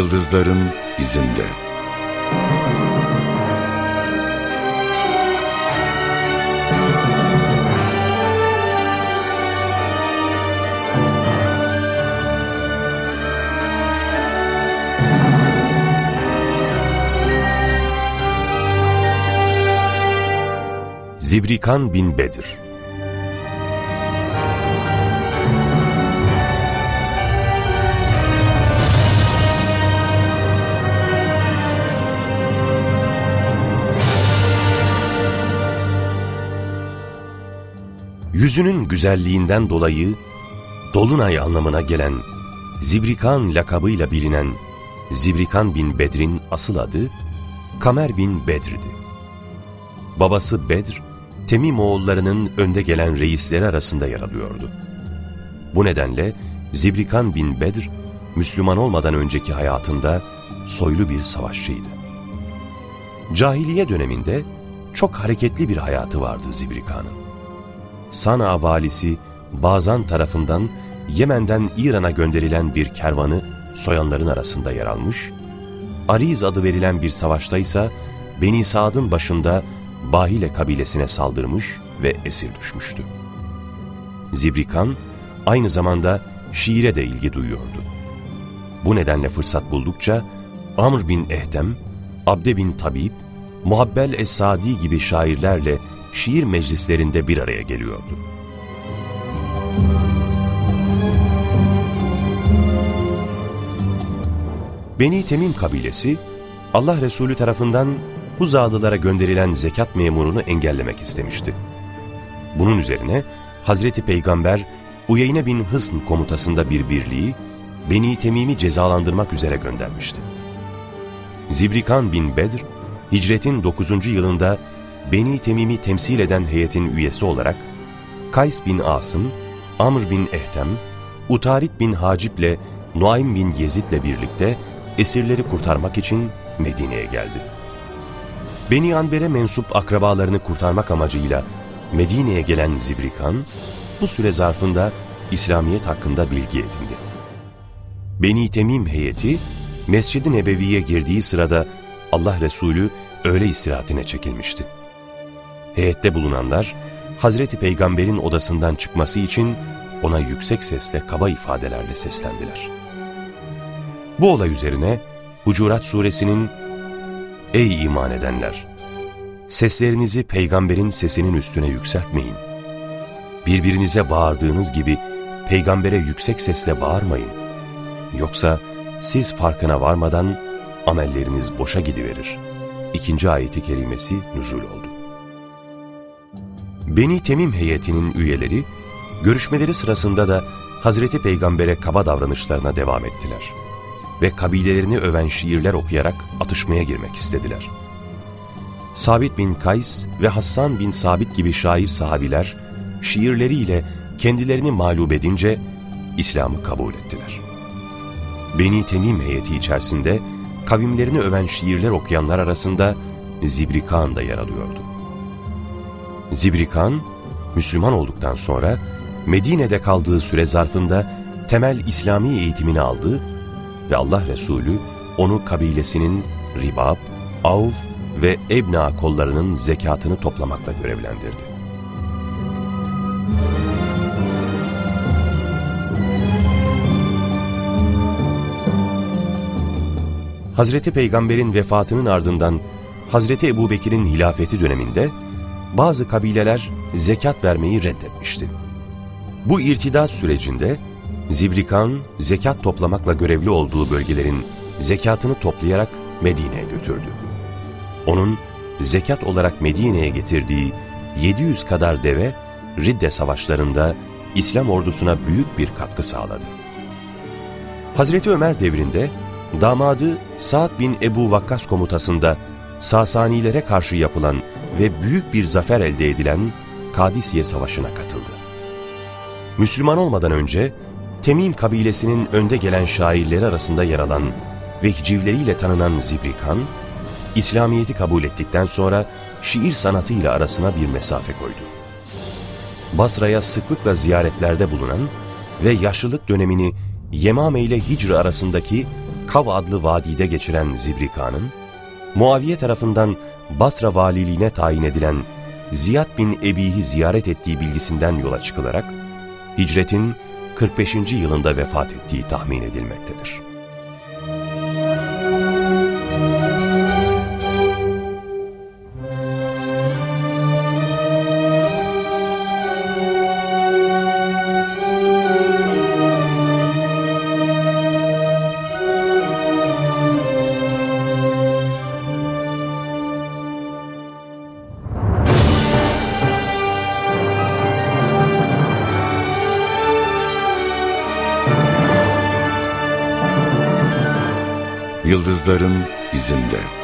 Yıldızların izinde. Zibrikan bin Bedir Yüzünün güzelliğinden dolayı Dolunay anlamına gelen Zibrikan lakabıyla bilinen Zibrikan bin Bedr'in asıl adı Kamer bin Bedr'di. Babası Bedr, Temim oğullarının önde gelen reisleri arasında yer alıyordu. Bu nedenle Zibrikan bin Bedr, Müslüman olmadan önceki hayatında soylu bir savaşçıydı. Cahiliye döneminde çok hareketli bir hayatı vardı Zibrikan'ın. Sana valisi Bazan tarafından Yemen'den İran'a gönderilen bir kervanı soyanların arasında yer almış, Ariz adı verilen bir savaşta ise Beni Saad'ın başında Bahile kabilesine saldırmış ve esir düşmüştü. Zibrikan aynı zamanda şiire de ilgi duyuyordu. Bu nedenle fırsat buldukça Amr bin Ehdem, Abde bin Tabib, Muhabbel Es-Sadi gibi şairlerle şiir meclislerinde bir araya geliyordu. Beni Temim kabilesi, Allah Resulü tarafından Huzalılara gönderilen zekat memurunu engellemek istemişti. Bunun üzerine Hazreti Peygamber Uyeyne bin Hısn komutasında bir birliği Beni Temim'i cezalandırmak üzere göndermişti. Zibrikan bin Bedr, hicretin 9. yılında Beni Temim'i temsil eden heyetin üyesi olarak Kays bin Asım, Amr bin Ehtem, Utarit bin Hacip ile Nuaym bin Yezid ile birlikte esirleri kurtarmak için Medine'ye geldi. Beni Anber'e mensup akrabalarını kurtarmak amacıyla Medine'ye gelen Zibrikan, bu süre zarfında İslamiyet hakkında bilgi edindi. Beni Temim heyeti, Mescid-i Nebevi'ye girdiği sırada Allah Resulü öğle istirahatine çekilmişti. Heyette bulunanlar, Hazreti Peygamber'in odasından çıkması için ona yüksek sesle kaba ifadelerle seslendiler. Bu olay üzerine Hucurat suresinin Ey iman edenler! Seslerinizi peygamberin sesinin üstüne yükseltmeyin. Birbirinize bağırdığınız gibi peygambere yüksek sesle bağırmayın. Yoksa siz farkına varmadan amelleriniz boşa gidiverir. İkinci ayeti kerimesi nüzul oldu. Beni Temim heyetinin üyeleri, görüşmeleri sırasında da Hazreti Peygamber'e kaba davranışlarına devam ettiler. Ve kabilelerini öven şiirler okuyarak atışmaya girmek istediler. Sabit bin Kays ve Hassan bin Sabit gibi şair sahabiler, şiirleriyle kendilerini mağlup edince İslam'ı kabul ettiler. Beni Temim heyeti içerisinde kavimlerini öven şiirler okuyanlar arasında Zibrikan da yer alıyordu. Zibrikan, Müslüman olduktan sonra Medine'de kaldığı süre zarfında temel İslami eğitimini aldı ve Allah Resulü onu kabilesinin Ribab, Avv ve Ebna kollarının zekatını toplamakla görevlendirdi. Hazreti Peygamber'in vefatının ardından Hazreti Ebubekir'in hilafeti döneminde bazı kabileler zekat vermeyi reddetmişti. Bu irtidat sürecinde Zibrikan zekat toplamakla görevli olduğu bölgelerin zekatını toplayarak Medine'ye götürdü. Onun zekat olarak Medine'ye getirdiği 700 kadar deve Ridde savaşlarında İslam ordusuna büyük bir katkı sağladı. Hazreti Ömer devrinde damadı Sa'd bin Ebu Vakkas komutasında Sasanilere karşı yapılan ve büyük bir zafer elde edilen Kadisiye Savaşı'na katıldı. Müslüman olmadan önce Temim kabilesinin önde gelen şairleri arasında yer alan ve hicivleriyle tanınan Zibrikan, İslamiyet'i kabul ettikten sonra şiir sanatıyla arasına bir mesafe koydu. Basra'ya sıklıkla ziyaretlerde bulunan ve yaşlılık dönemini Yemame ile Hicr arasındaki Kav adlı vadide geçiren Zibrika'nın, Muaviye tarafından Basra valiliğine tayin edilen Ziyad bin Ebi'yi ziyaret ettiği bilgisinden yola çıkılarak, hicretin 45. yılında vefat ettiği tahmin edilmektedir. Yıldızların izinde.